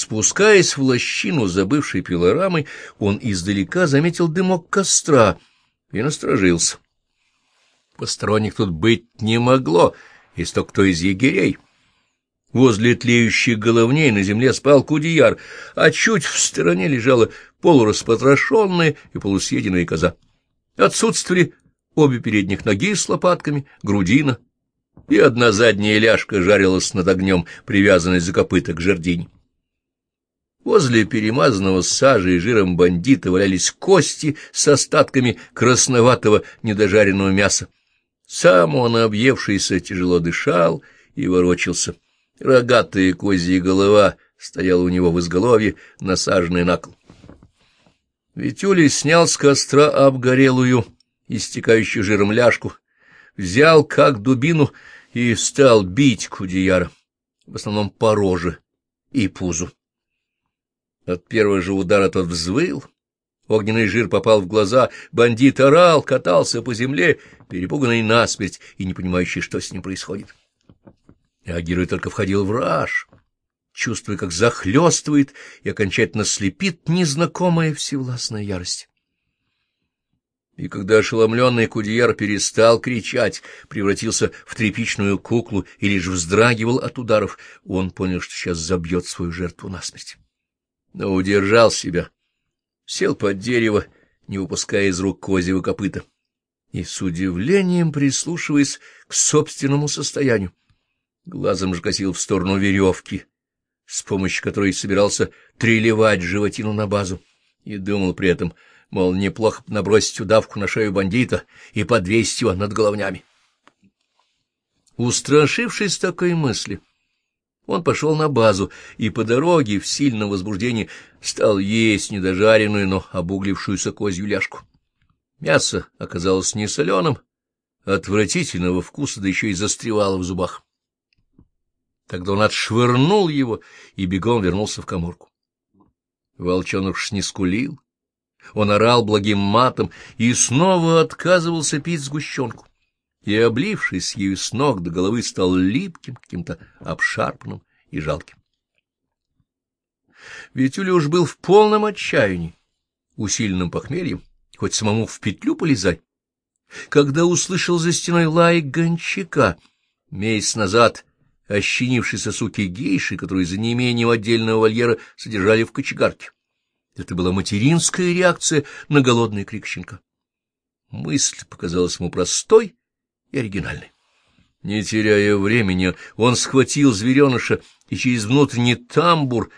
Спускаясь в лощину, забывшей пилорамой, он издалека заметил дымок костра и насторожился. Посторонних тут быть не могло, если только кто из егерей. Возле тлеющих головней на земле спал кудияр, а чуть в стороне лежала полураспотрошенная и полусъеденная коза. Отсутствовали обе передних ноги с лопатками, грудина, и одна задняя ляжка жарилась над огнем, привязанной за копыта к жердине. Возле перемазанного сажей и жиром бандита валялись кости с остатками красноватого недожаренного мяса. Сам он, объевшийся, тяжело дышал и ворочался. Рогатая козья голова стояла у него в изголовье, насаженная на кол. Витюли снял с костра обгорелую, истекающую жиром ляжку, взял как дубину и стал бить Кудияра, в основном по роже и пузу. От первого же удара тот взвыл, огненный жир попал в глаза, бандит орал, катался по земле, перепуганный насмерть и не понимающий, что с ним происходит. А герой только входил в раж, чувствуя, как захлестывает и окончательно слепит незнакомая всевластная ярость. И когда ошеломленный Кудияр перестал кричать, превратился в тряпичную куклу и лишь вздрагивал от ударов, он понял, что сейчас забьет свою жертву насмерть но удержал себя, сел под дерево, не выпуская из рук козьего копыта, и с удивлением прислушиваясь к собственному состоянию. Глазом же косил в сторону веревки, с помощью которой собирался трелевать животину на базу, и думал при этом, мол, неплохо набросить удавку на шею бандита и подвесить его над головнями. Устрашившись такой мысли, он пошел на базу и по дороге в сильном возбуждении стал есть недожаренную, но обуглившуюся козью ляжку. Мясо оказалось не соленым, отвратительного вкуса, да еще и застревало в зубах. Тогда он отшвырнул его и бегом вернулся в коморку. Волчонок ж не скулил, он орал благим матом и снова отказывался пить сгущенку и, облившись ею с ног до головы, стал липким, каким-то обшарпанным и жалким. Витюля уж был в полном отчаянии, усиленным похмельем, хоть самому в петлю полезай. Когда услышал за стеной лай гончака, месяц назад ощенившийся суки гейши, которые за неимением отдельного вольера содержали в кочегарке. Это была материнская реакция на голодный крик щенка. Мысль показалась ему простой и оригинальный. Не теряя времени, он схватил звереныша, и через внутренний тамбур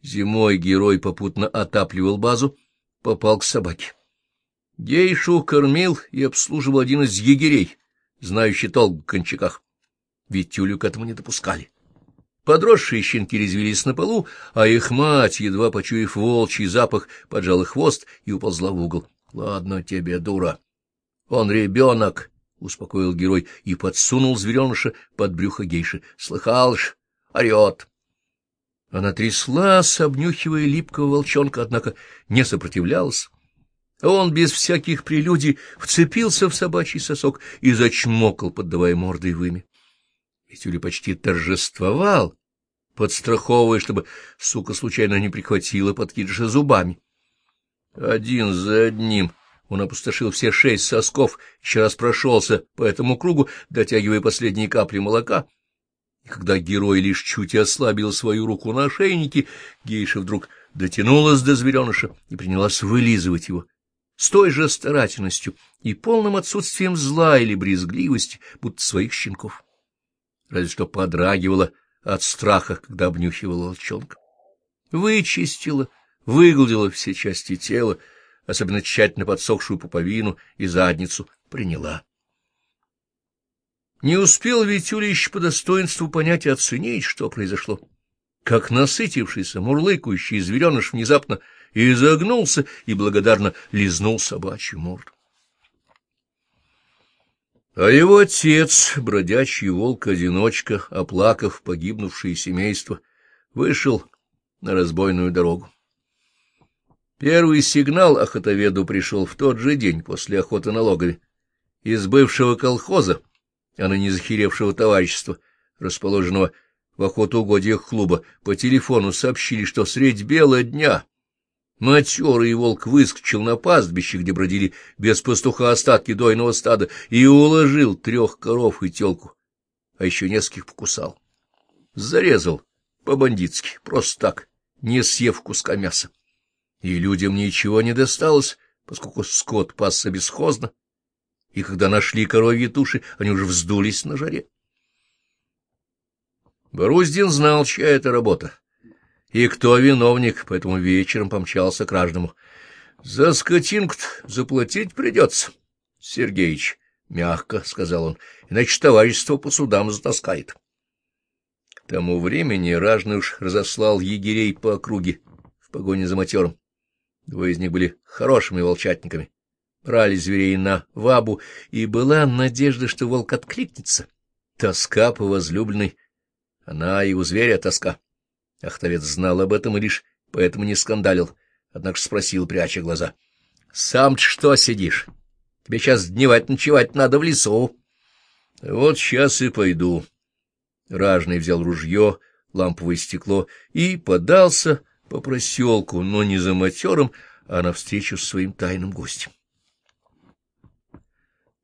зимой герой попутно отапливал базу, попал к собаке. Гейшу кормил и обслуживал один из егерей, знающий толк в кончаках. Ведь Тюлю к этому не допускали. Подросшие щенки резвились на полу, а их мать, едва почуяв волчий запах, поджала хвост и уползла в угол. — Ладно тебе, дура. Он ребенок, — успокоил герой и подсунул звереныша под брюхо гейши. — Слыхал ж, орет. Она тряслась, обнюхивая липкого волчонка, однако не сопротивлялась. Он без всяких прелюдий вцепился в собачий сосок и зачмокал, поддавая мордой выми. Ведь Юля почти торжествовал, подстраховывая, чтобы сука случайно не прихватила подкидыша зубами. Один за одним он опустошил все шесть сосков, еще раз прошелся по этому кругу, дотягивая последние капли молока. И когда герой лишь чуть ослабил свою руку на ошейнике, гейша вдруг дотянулась до звереныша и принялась вылизывать его с той же старательностью и полным отсутствием зла или брезгливости, будто своих щенков. Разве что подрагивала от страха, когда обнюхивала волчонка. Вычистила, выгладила все части тела, особенно тщательно подсохшую пуповину и задницу, приняла. Не успел Витюлич по достоинству понять и оценить, что произошло. Как насытившийся, мурлыкающий звереныш внезапно изогнулся и благодарно лизнул собачью морду. А его отец, бродячий волк-одиночка, оплакав погибнувшее семейство, вышел на разбойную дорогу. Первый сигнал охотоведу пришел в тот же день после охоты на логове. Из бывшего колхоза, а ныне захеревшего товарищества, расположенного в охотоугодиях клуба по телефону сообщили, что средь бела дня матерый волк выскочил на пастбище, где бродили без пастуха остатки дойного стада, и уложил трех коров и телку, а еще нескольких покусал. Зарезал по-бандитски, просто так, не съев куска мяса. И людям ничего не досталось, поскольку скот пасся бесхозно, и когда нашли коровьи туши, они уже вздулись на жаре. Боруздин знал, чья это работа, и кто виновник, поэтому вечером помчался к ражному. — За скотинку заплатить придется, Сергеич, — мягко сказал он, — иначе товарищество по судам затаскает. К тому времени ражный уж разослал егерей по округе в погоне за матером. Двое из них были хорошими волчатниками, брали зверей на вабу, и была надежда, что волк откликнется. Тоска по возлюбленной она и у зверя тоска. Ахтовец знал об этом и лишь поэтому не скандалил, однако спросил, пряча глаза. — Сам что сидишь? Тебе сейчас дневать-ночевать надо в лесу. — Вот сейчас и пойду. Ражный взял ружье, ламповое стекло и подался по проселку, но не за матером, а навстречу с своим тайным гостем.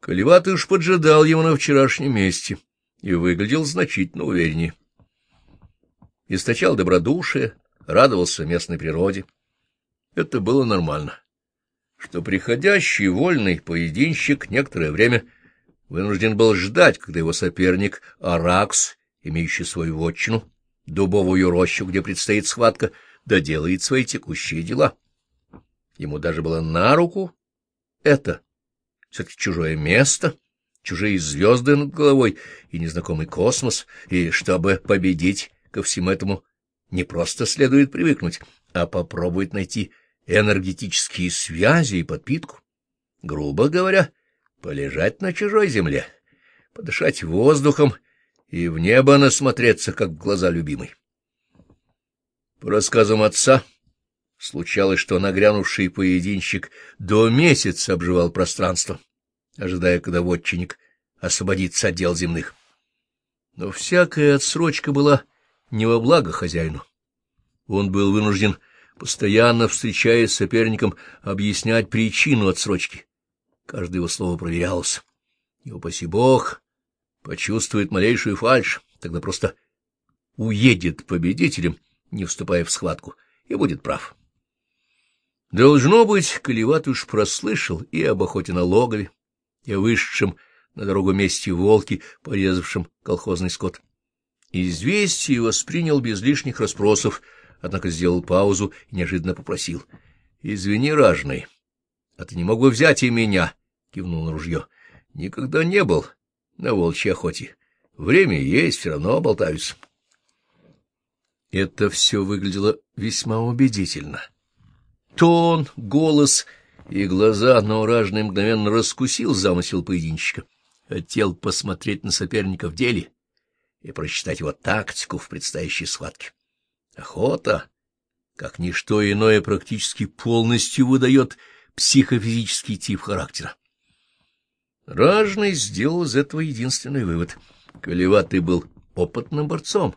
Колеватый уж поджидал его на вчерашнем месте и выглядел значительно увереннее источал добродушие, радовался местной природе. Это было нормально. Что приходящий вольный поединщик некоторое время вынужден был ждать, когда его соперник Аракс, имеющий свою вотчину, дубовую рощу, где предстоит схватка, доделает свои текущие дела. Ему даже было на руку это. Все-таки чужое место, чужие звезды над головой и незнакомый космос, и чтобы победить, ко всему этому не просто следует привыкнуть, а попробовать найти энергетические связи и подпитку. Грубо говоря, полежать на чужой земле, подышать воздухом и в небо насмотреться, как в глаза любимой. По рассказам отца, случалось, что нагрянувший поединщик до месяца обживал пространство, ожидая, когда вотчинник освободится от дел земных. Но всякая отсрочка была не во благо хозяину. Он был вынужден, постоянно встречаясь с соперником, объяснять причину отсрочки. Каждое его слово проверялось. И, упаси бог, почувствует малейшую фальшь, тогда просто уедет победителем, не вступая в схватку, и будет прав. Должно быть, Колеват уж прослышал и об охоте на логове, и о вышедшем на дорогу месте волки, порезавшем колхозный скот. Известие воспринял без лишних расспросов, однако сделал паузу и неожиданно попросил. — Извини, ражный, а ты не мог бы взять и меня? — кивнул на ружье. — Никогда не был на волчьей охоте. Время есть, все равно болтаются. Это все выглядело весьма убедительно. Тон, голос и глаза, но ражный мгновенно раскусил замысел поединщика. Хотел посмотреть на соперника в деле — и прочитать его тактику в предстоящей схватке. Охота, как ничто иное, практически полностью выдает психофизический тип характера. Ражный сделал из этого единственный вывод. Колеватый был опытным борцом,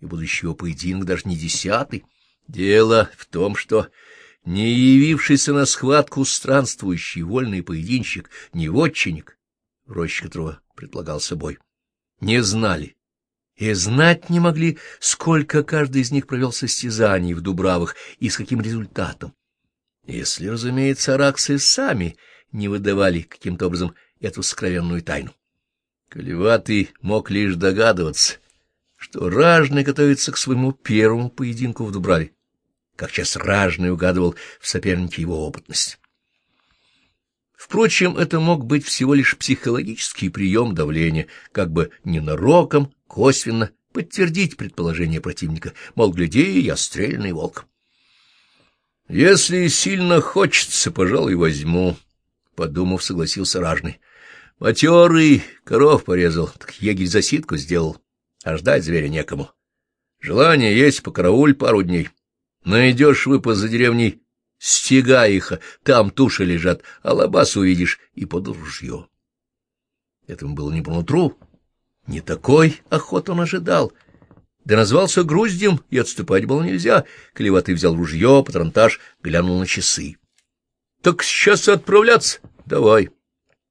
и будущего поединок даже не десятый. Дело в том, что не явившийся на схватку странствующий вольный поединщик, не вотчинник, роща которого предлагал собой, не знали, и знать не могли, сколько каждый из них провел состязаний в Дубравах и с каким результатом. Если, разумеется, араксы сами не выдавали каким-то образом эту сокровенную тайну. Колеватый мог лишь догадываться, что Ражный готовится к своему первому поединку в Дубраве, как сейчас Ражный угадывал в сопернике его опытность. Впрочем, это мог быть всего лишь психологический прием давления, как бы ненароком, косвенно подтвердить предположение противника, мол, гляди, я стрельный волк. «Если сильно хочется, пожалуй, возьму», — подумав, согласился ражный. «Матерый коров порезал, так егерь засидку сделал, а ждать зверя некому. Желание есть, покарауль пару дней. Найдешь выпас за деревней Стегай их, там туши лежат, а лобас увидишь, и под ружье. Этому было не по нутру. Не такой охот он ожидал. Да назвался груздем, и отступать было нельзя. Клеватый взял ружье, патронтаж, глянул на часы. — Так сейчас отправляться? Давай.